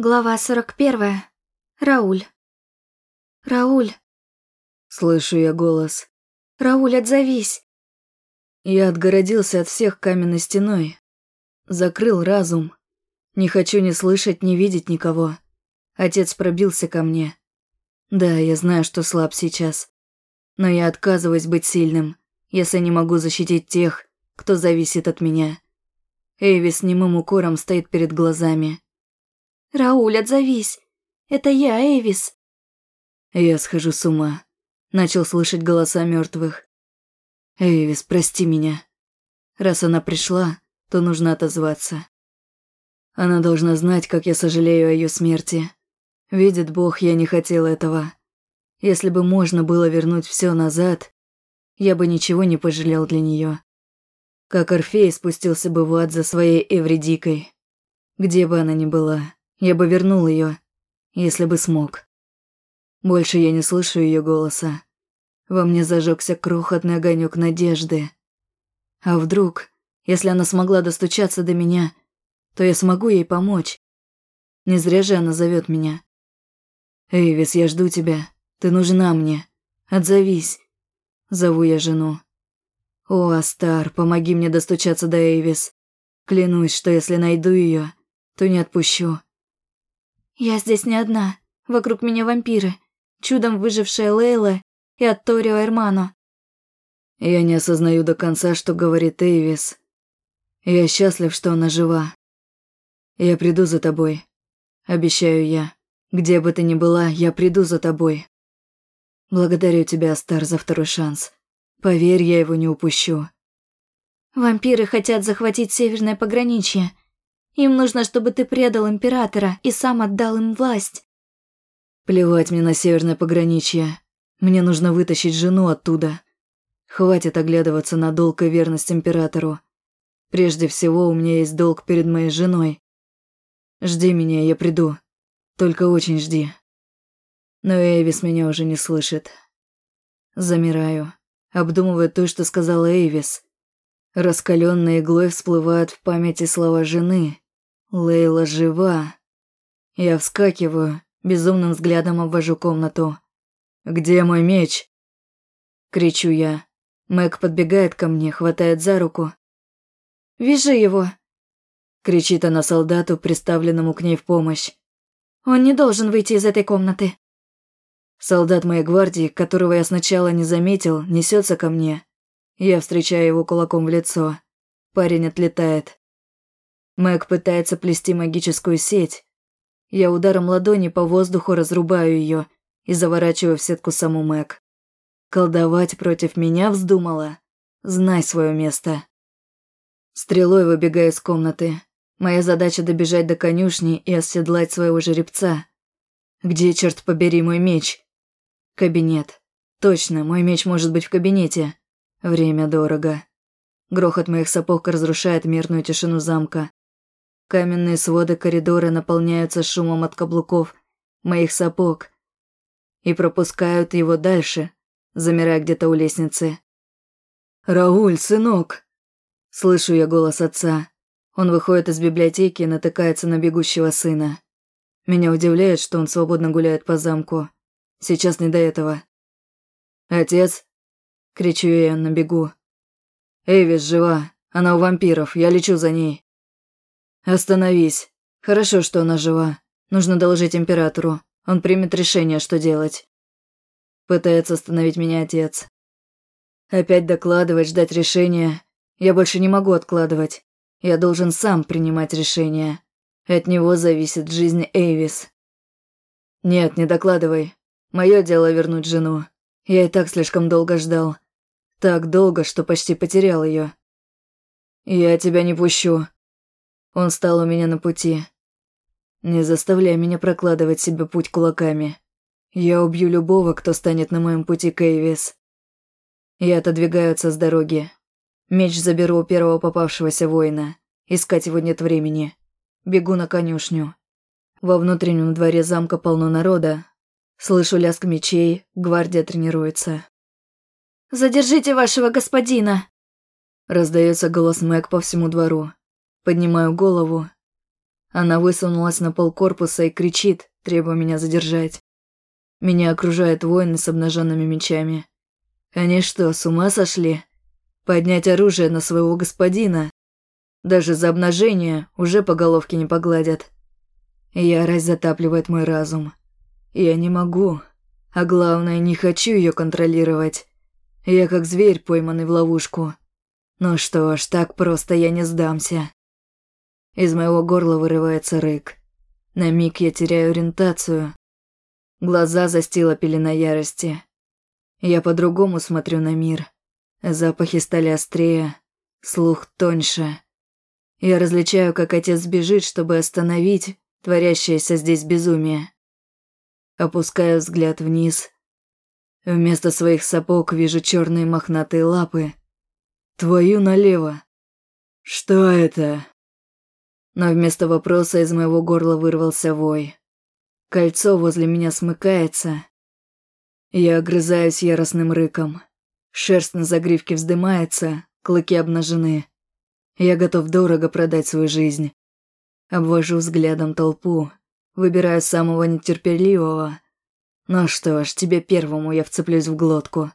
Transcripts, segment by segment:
Глава 41. Рауль. Рауль. Слышу я голос. Рауль, отзовись. Я отгородился от всех каменной стеной. Закрыл разум. Не хочу ни слышать, ни видеть никого. Отец пробился ко мне. Да, я знаю, что слаб сейчас. Но я отказываюсь быть сильным, если не могу защитить тех, кто зависит от меня. Эйви с немым укором стоит перед глазами. Рауль, отзовись. Это я, Эвис. Я схожу с ума. Начал слышать голоса мертвых. Эвис, прости меня. Раз она пришла, то нужно отозваться. Она должна знать, как я сожалею о ее смерти. Видит Бог, я не хотел этого. Если бы можно было вернуть все назад, я бы ничего не пожалел для нее. Как Орфей спустился бы в ад за своей Эвредикой. Где бы она ни была. Я бы вернул ее, если бы смог. Больше я не слышу ее голоса. Во мне зажегся крохотный огонек надежды. А вдруг, если она смогла достучаться до меня, то я смогу ей помочь. Не зря же она зовет меня. «Эйвис, я жду тебя. Ты нужна мне. Отзовись». Зову я жену. «О, Астар, помоги мне достучаться до Эйвис. Клянусь, что если найду ее, то не отпущу. Я здесь не одна. Вокруг меня вампиры. Чудом выжившая Лейла и Атторио Эрмано. Я не осознаю до конца, что говорит Эйвис. Я счастлив, что она жива. Я приду за тобой. Обещаю я. Где бы ты ни была, я приду за тобой. Благодарю тебя, Астар, за второй шанс. Поверь, я его не упущу. Вампиры хотят захватить северное пограничье. Им нужно, чтобы ты предал императора и сам отдал им власть. Плевать мне на северное пограничье. Мне нужно вытащить жену оттуда. Хватит оглядываться на долг и верность императору. Прежде всего, у меня есть долг перед моей женой. Жди меня, я приду. Только очень жди. Но Эйвис меня уже не слышит. Замираю, обдумывая то, что сказала Эйвис. Раскаленной иглой всплывают в памяти слова жены, Лейла жива. Я вскакиваю, безумным взглядом обвожу комнату. «Где мой меч?» Кричу я. Мэг подбегает ко мне, хватает за руку. «Вяжи его!» Кричит она солдату, приставленному к ней в помощь. «Он не должен выйти из этой комнаты!» Солдат моей гвардии, которого я сначала не заметил, несется ко мне. Я встречаю его кулаком в лицо. Парень отлетает. Мэг пытается плести магическую сеть. Я ударом ладони по воздуху разрубаю ее и заворачиваю в сетку саму Мэг. Колдовать против меня вздумала? Знай свое место. Стрелой выбегаю из комнаты. Моя задача добежать до конюшни и оседлать своего жеребца. Где, черт побери, мой меч? Кабинет. Точно, мой меч может быть в кабинете. Время дорого. Грохот моих сапог разрушает мирную тишину замка. Каменные своды коридора наполняются шумом от каблуков моих сапог и пропускают его дальше, замирая где-то у лестницы. «Рауль, сынок!» Слышу я голос отца. Он выходит из библиотеки и натыкается на бегущего сына. Меня удивляет, что он свободно гуляет по замку. Сейчас не до этого. «Отец!» — кричу я на бегу. «Эвис жива. Она у вампиров. Я лечу за ней». «Остановись. Хорошо, что она жива. Нужно доложить императору. Он примет решение, что делать». Пытается остановить меня отец. Опять докладывать, ждать решения. Я больше не могу откладывать. Я должен сам принимать решения. От него зависит жизнь Эйвис. Нет, не докладывай. Мое дело вернуть жену. Я и так слишком долго ждал. Так долго, что почти потерял ее. Я тебя не пущу. Он стал у меня на пути. Не заставляй меня прокладывать себе путь кулаками. Я убью любого, кто станет на моем пути Кейвис. Я отодвигаются с дороги. Меч заберу у первого попавшегося воина. Искать его нет времени. Бегу на конюшню. Во внутреннем дворе замка полно народа. Слышу лязг мечей, гвардия тренируется. «Задержите вашего господина!» Раздается голос Мэг по всему двору. Поднимаю голову. Она высунулась на пол корпуса и кричит, требуя меня задержать. Меня окружают воины с обнаженными мечами. Они что, с ума сошли? Поднять оружие на своего господина? Даже за обнажение уже по головке не погладят. Ярость затапливает мой разум. Я не могу. А главное, не хочу ее контролировать. Я как зверь, пойманный в ловушку. Ну что ж, так просто я не сдамся. Из моего горла вырывается рык. На миг я теряю ориентацию. Глаза застила пелена ярости. Я по-другому смотрю на мир. Запахи стали острее, слух тоньше. Я различаю, как отец бежит, чтобы остановить творящееся здесь безумие. Опускаю взгляд вниз. Вместо своих сапог вижу черные мохнатые лапы. Твою налево. Что это? Но вместо вопроса из моего горла вырвался вой. Кольцо возле меня смыкается. Я огрызаюсь яростным рыком. Шерсть на загривке вздымается, клыки обнажены. Я готов дорого продать свою жизнь. Обвожу взглядом толпу, выбираю самого нетерпеливого. Ну что ж, тебе первому я вцеплюсь в глотку.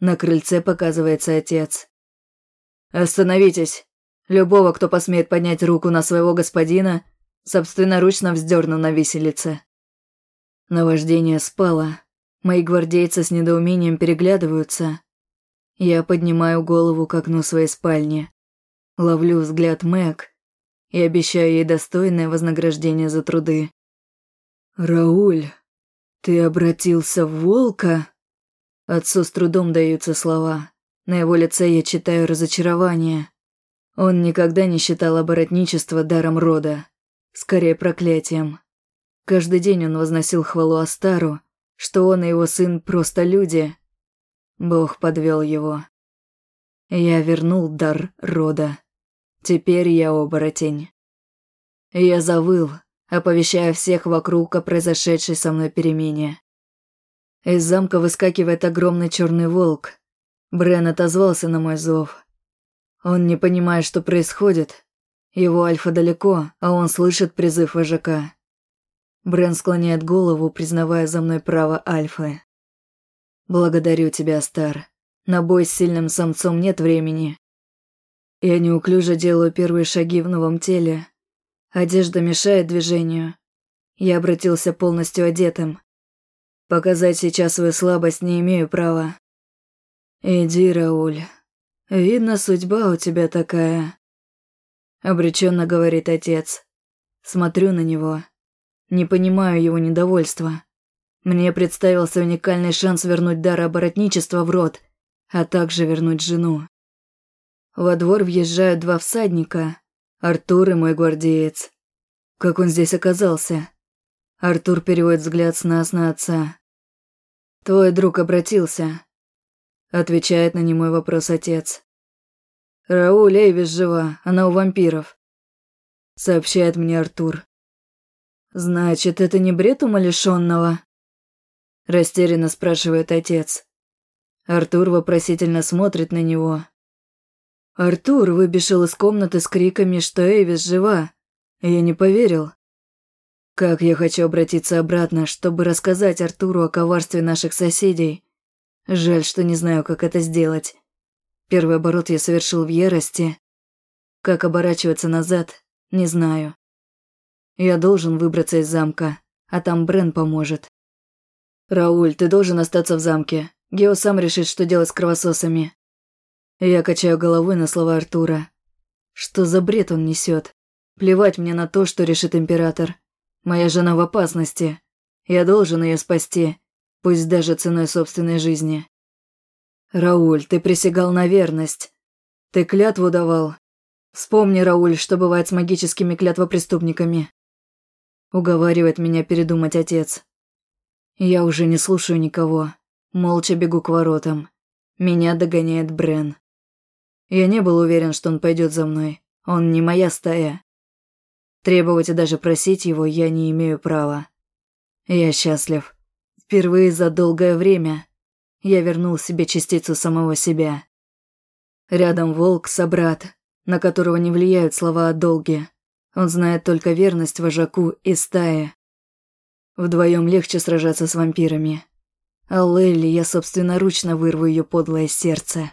На крыльце показывается отец. «Остановитесь!» Любого, кто посмеет поднять руку на своего господина, собственноручно вздерну на виселице. Наваждение спало. Мои гвардейцы с недоумением переглядываются. Я поднимаю голову к окну своей спальни. Ловлю взгляд Мэг и обещаю ей достойное вознаграждение за труды. «Рауль, ты обратился в волка?» Отцу с трудом даются слова. На его лице я читаю разочарование. Он никогда не считал оборотничество даром рода, скорее проклятием. Каждый день он возносил хвалу Астару, что он и его сын просто люди. Бог подвел его. Я вернул дар рода. Теперь я оборотень. Я завыл, оповещая всех вокруг о произошедшей со мной перемене. Из замка выскакивает огромный черный волк. Брен отозвался на мой зов. Он не понимает, что происходит. Его альфа далеко, а он слышит призыв вожака. Брен склоняет голову, признавая за мной право альфы. «Благодарю тебя, Стар. На бой с сильным самцом нет времени». Я неуклюже делаю первые шаги в новом теле. Одежда мешает движению. Я обратился полностью одетым. Показать сейчас свою слабость не имею права. «Иди, Рауль, «Видно, судьба у тебя такая», — обреченно говорит отец. Смотрю на него. Не понимаю его недовольства. Мне представился уникальный шанс вернуть дар оборотничества в рот, а также вернуть жену. Во двор въезжают два всадника, Артур и мой гвардеец. Как он здесь оказался? Артур переводит взгляд с нас на отца. «Твой друг обратился. Отвечает на немой вопрос отец. «Рауль Эйвис жива, она у вампиров», — сообщает мне Артур. «Значит, это не бред умалишенного?» Растерянно спрашивает отец. Артур вопросительно смотрит на него. Артур выбежал из комнаты с криками, что Эйвис жива. Я не поверил. Как я хочу обратиться обратно, чтобы рассказать Артуру о коварстве наших соседей. Жаль, что не знаю, как это сделать. Первый оборот я совершил в ярости. Как оборачиваться назад, не знаю. Я должен выбраться из замка, а там Брен поможет. «Рауль, ты должен остаться в замке. Гео сам решит, что делать с кровососами». Я качаю головой на слова Артура. Что за бред он несет? Плевать мне на то, что решит император. Моя жена в опасности. Я должен ее спасти пусть даже ценой собственной жизни. Рауль, ты присягал на верность. Ты клятву давал. Вспомни, Рауль, что бывает с магическими клятвопреступниками. Уговаривает меня передумать отец. Я уже не слушаю никого. Молча бегу к воротам. Меня догоняет Брен. Я не был уверен, что он пойдет за мной. Он не моя стая. Требовать и даже просить его я не имею права. Я счастлив. Впервые за долгое время я вернул себе частицу самого себя. Рядом волк, собрат, на которого не влияют слова о долге. Он знает только верность вожаку и стае. Вдвоем легче сражаться с вампирами. А Лелли я собственноручно вырву ее подлое сердце.